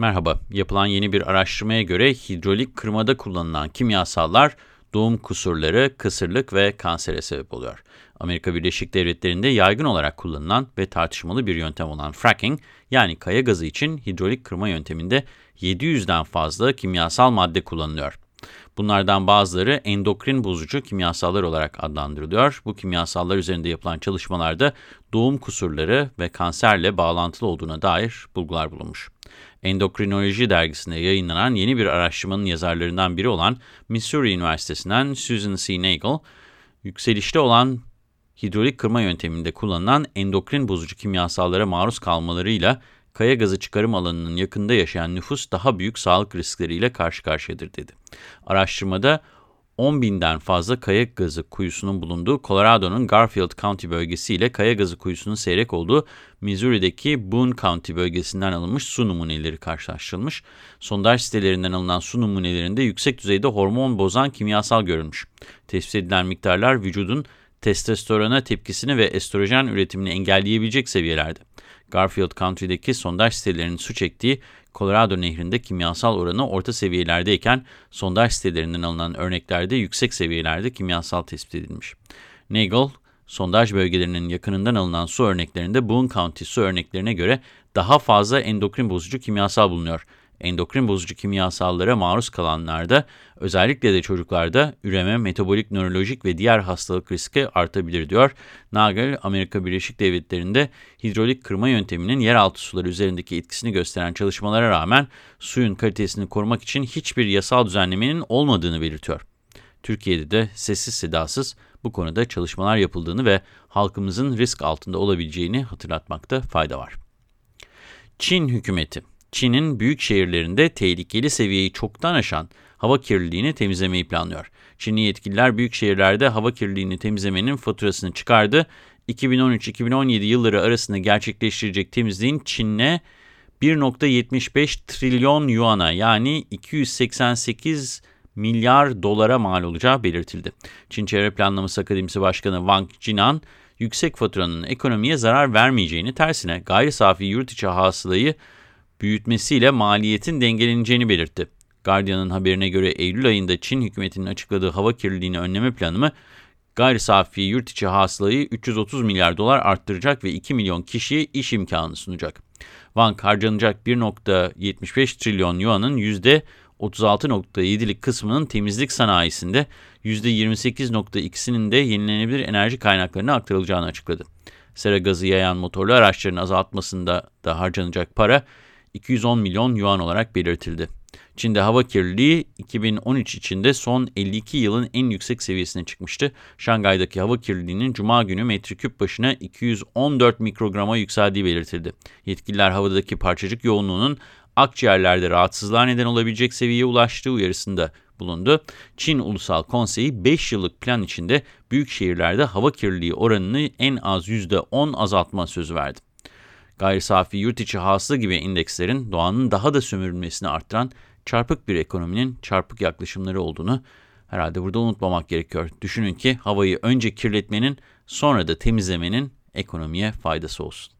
Merhaba, yapılan yeni bir araştırmaya göre hidrolik kırmada kullanılan kimyasallar doğum kusurları, kısırlık ve kansere sebep oluyor. Amerika Birleşik Devletleri'nde yaygın olarak kullanılan ve tartışmalı bir yöntem olan fracking, yani kaya gazı için hidrolik kırma yönteminde 700'den fazla kimyasal madde kullanılıyor. Bunlardan bazıları endokrin bozucu kimyasallar olarak adlandırılıyor. Bu kimyasallar üzerinde yapılan çalışmalarda doğum kusurları ve kanserle bağlantılı olduğuna dair bulgular bulunmuş. Endokrinoloji dergisinde yayınlanan yeni bir araştırmanın yazarlarından biri olan Missouri Üniversitesi'nden Susan C. Nagel, yükselişte olan hidrolik kırma yönteminde kullanılan endokrin bozucu kimyasallara maruz kalmalarıyla kaya gazı çıkarım alanının yakında yaşayan nüfus daha büyük sağlık riskleriyle karşı karşıyadır dedi. Araştırmada 10 binden fazla kaya gazı kuyusunun bulunduğu Colorado'nun Garfield County bölgesi ile kaya gazı kuyusunun seyrek olduğu Missouri'deki Boone County bölgesinden alınmış su numuneleri karşılaştırılmış. Sondaj sitelerinden alınan su numunelerinde yüksek düzeyde hormon bozan kimyasal görülmüş. Tespit edilen miktarlar vücudun testosterona tepkisini ve estrojen üretimini engelleyebilecek seviyelerde. Garfield Country'deki sondaj sitelerinin su çektiği Colorado Nehri'nde kimyasal oranı orta seviyelerdeyken sondaj sitelerinden alınan örneklerde yüksek seviyelerde kimyasal tespit edilmiş. Nagel, sondaj bölgelerinin yakınından alınan su örneklerinde Boone County su örneklerine göre daha fazla endokrin bozucu kimyasal bulunuyor endokrin bozucu kimyasallara maruz kalanlarda, özellikle de çocuklarda üreme, metabolik, nörolojik ve diğer hastalık riski artabilir diyor. Nagel, Amerika Birleşik Devletleri'nde hidrolik kırma yönteminin yeraltı suları üzerindeki etkisini gösteren çalışmalara rağmen suyun kalitesini korumak için hiçbir yasal düzenlemenin olmadığını belirtiyor. Türkiye'de de sessiz sedasız bu konuda çalışmalar yapıldığını ve halkımızın risk altında olabileceğini hatırlatmakta fayda var. Çin hükümeti Çin'in büyük şehirlerinde tehlikeli seviyeyi çoktan aşan hava kirliliğini temizlemeyi planlıyor. Çinli yetkililer büyük şehirlerde hava kirliliğini temizlemenin faturasını çıkardı. 2013-2017 yılları arasında gerçekleştirecek temizliğin Çin'e 1.75 trilyon yuana yani 288 milyar dolara mal olacağı belirtildi. Çin Çevre Planlaması Akademisi Başkanı Wang Jinan, yüksek faturanın ekonomiye zarar vermeyeceğini, tersine gayri safi yurt içi hasılayı büyütmesiyle maliyetin dengeleneceğini belirtti. Guardian'ın haberine göre Eylül ayında Çin hükümetinin açıkladığı hava kirliliğini önleme planı gayri safi yurt içi hasılayı 330 milyar dolar arttıracak ve 2 milyon kişiye iş imkanı sunacak. Wang harcanacak 1.75 trilyon yuanın %36.7'lik kısmının temizlik sanayisinde, %28.2'sinin de yenilenebilir enerji kaynaklarına aktarılacağını açıkladı. Sera gazı yayan motorlu araçların azaltmasında da harcanacak para 210 milyon yuan olarak belirtildi. Çin'de hava kirliliği 2013 içinde son 52 yılın en yüksek seviyesine çıkmıştı. Şangay'daki hava kirliliğinin cuma günü metreküp başına 214 mikrograma yükseldiği belirtildi. Yetkililer havadaki parçacık yoğunluğunun akciğerlerde rahatsızlığa neden olabilecek seviyeye ulaştığı uyarısında bulundu. Çin Ulusal Konseyi 5 yıllık plan içinde büyük şehirlerde hava kirliliği oranını en az %10 azaltma sözü verdi. Gayri safi yurt içi hasıla gibi indekslerin doğanın daha da sömürülmesini arttıran çarpık bir ekonominin çarpık yaklaşımları olduğunu herhalde burada unutmamak gerekiyor. Düşünün ki havayı önce kirletmenin sonra da temizlemenin ekonomiye faydası olsun.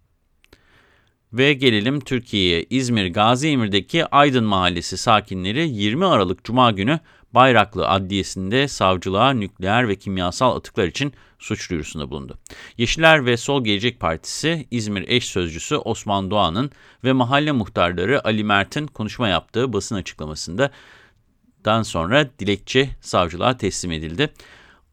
Ve gelelim Türkiye'ye. İzmir Gazi Emir'deki Aydın Mahallesi sakinleri 20 Aralık Cuma günü Bayraklı Adliyesi'nde savcılığa nükleer ve kimyasal atıklar için suç duyurusunda bulundu. Yeşiller ve Sol Gelecek Partisi İzmir eş sözcüsü Osman Doğan'ın ve mahalle muhtarları Ali Mert'in konuşma yaptığı basın açıklamasında dan sonra dilekçe savcılığa teslim edildi.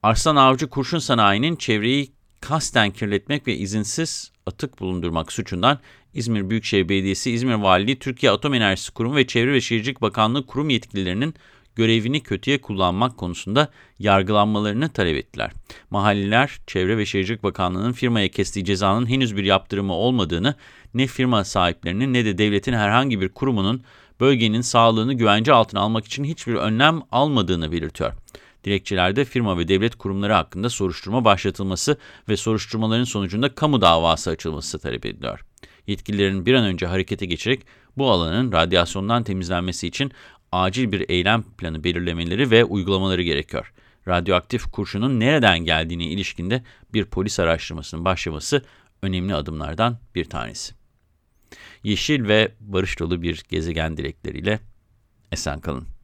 Arslan Avcı Kurşun Sanayi'nin çevreyi kasten kirletmek ve izinsiz atık bulundurmak suçundan İzmir Büyükşehir Belediyesi, İzmir Valiliği, Türkiye Atom Enerjisi Kurumu ve Çevre ve Şehircilik Bakanlığı kurum yetkililerinin görevini kötüye kullanmak konusunda yargılanmalarını talep ettiler. Mahalliler, Çevre ve Şehircilik Bakanlığı'nın firmaya kestiği cezanın henüz bir yaptırımı olmadığını, ne firma sahiplerinin ne de devletin herhangi bir kurumunun bölgenin sağlığını güvence altına almak için hiçbir önlem almadığını belirtiyor. Dilekçelerde firma ve devlet kurumları hakkında soruşturma başlatılması ve soruşturmaların sonucunda kamu davası açılması talep ediliyor. Yetkililerin bir an önce harekete geçerek bu alanın radyasyondan temizlenmesi için acil bir eylem planı belirlemeleri ve uygulamaları gerekiyor. Radyoaktif kurşunun nereden geldiğine ilişkinde bir polis araştırmasının başlaması önemli adımlardan bir tanesi. Yeşil ve barış dolu bir gezegen dilekleriyle esen kalın.